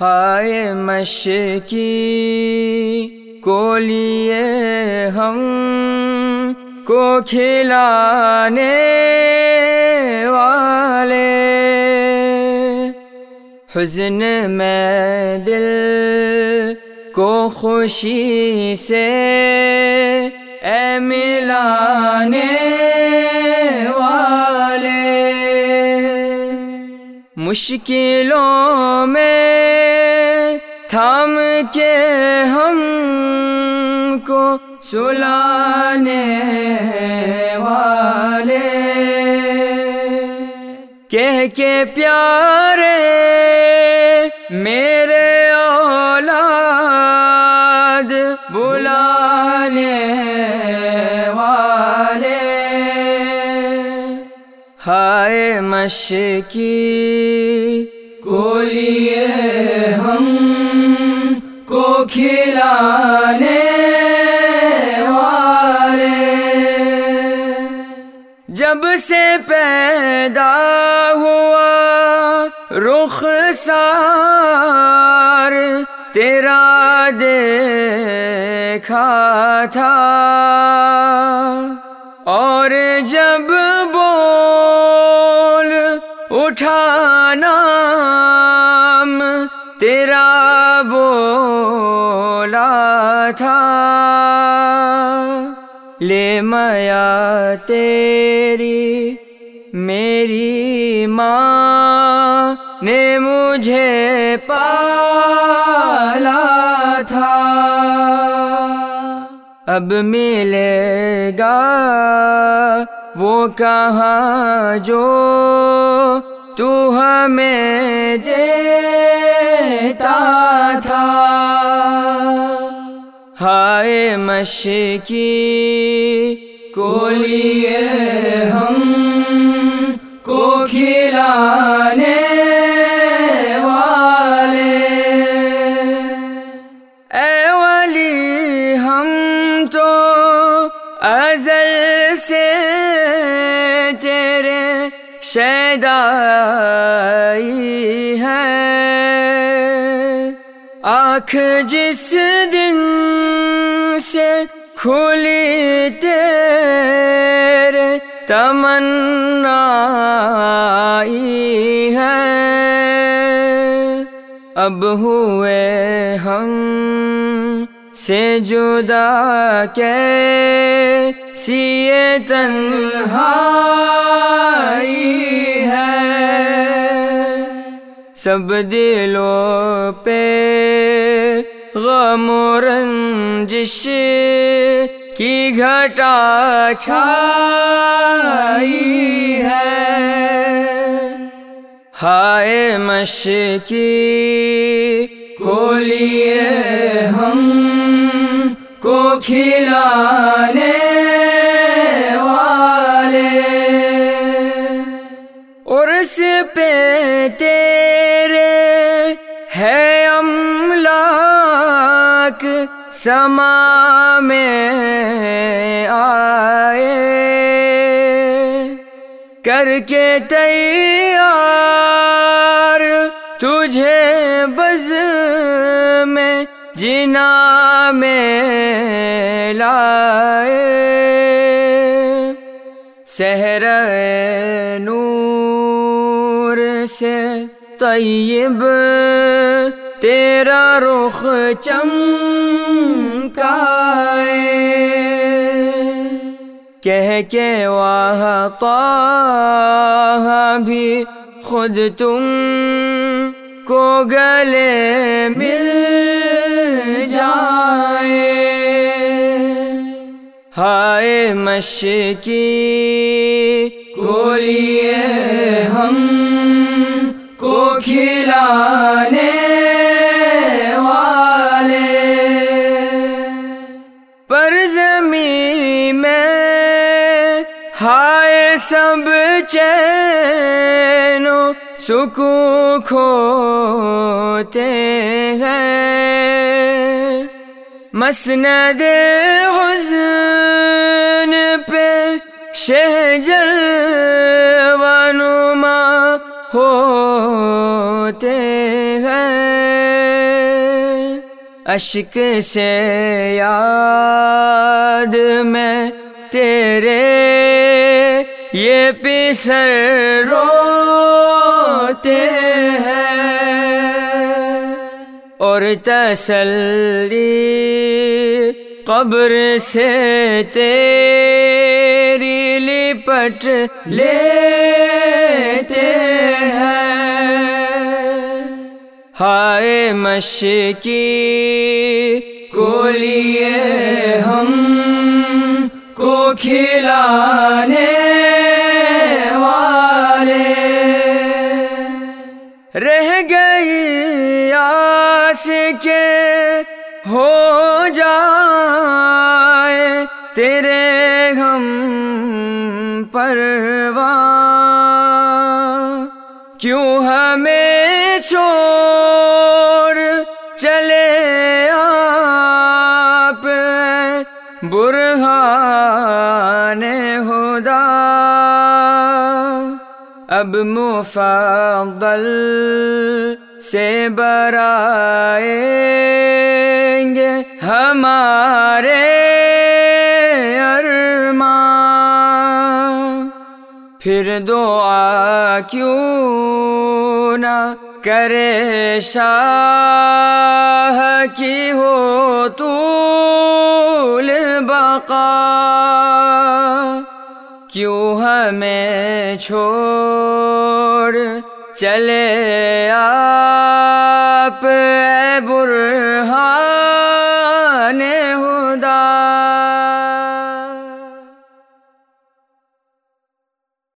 ہائے مشکی کو لیے ہم کو کھلانے والے۔ حزن میں دل کو خوشی سے اے ملانے۔ مشکلوں میں تھام کے ہم کو سلانے والے۔ کہہ کے پیارے میرے ہائے مشکی کو لیے ہم کو کھلانے والے۔ جب سے پیدا ہوا رخ سار تیرا دیکھا تھا۔ اور جب تیرا بولا تھا۔ لے میا تیری میری ماں نے مجھے پالا تھا۔ اب ملے گا وہ کہاں جو تو ہمیں دیتا تھا۔ ہائے مشکی کو لیے ہم کو کھلانے والے۔ اے ولی، ہم تو ازل سے تیرے شیدائی ہے آنکھ جس دن سے کھلی تیرے تمنائی ہے اب ہوئے ہم سے جدا کے سیے تنہائی ہے سب دلوں پہ غم و رنجش کی گھٹا چھائی ہے۔ ہائے مشکی کو لیے ہم کو کھلانے والے۔ عرس پہ تیرے ہے سما میں آئے۔ کر کے تیار تجھے بز میں جنا میں لائے۔ سہر نور سے طیب تیرا رخ چم چمکائے کہہ کے واہ طه بھی خود تم کو گلے مل جائے۔ ہائے مشکی کو لیے ہم کو کھلانے ہائے سب چینو سکو کھوتے ہیں مسند حزن پہ شہجر ونما ہوتے ہیں اشک سے یاد میں تیرے یہ پسر روتے ہیں اور تسلی قبر سے تیری لپٹ لیتے ہیں۔ ہائے مشکی کو لیے ہم کو کھلانے رہ گئی آس کے ہو جائے تیرے ہم پرواں کیوں ہمیں چھوڑ چلے آپ؟ برہان ہدا اب مفضل سے برائیں گے ہمارے ارمان۔ پھر دعا کیوں نہ کرے شاہ کی ہو طول بقا۔ کیوں ہمیں چھوڑ چلے آپ؟ اے برہان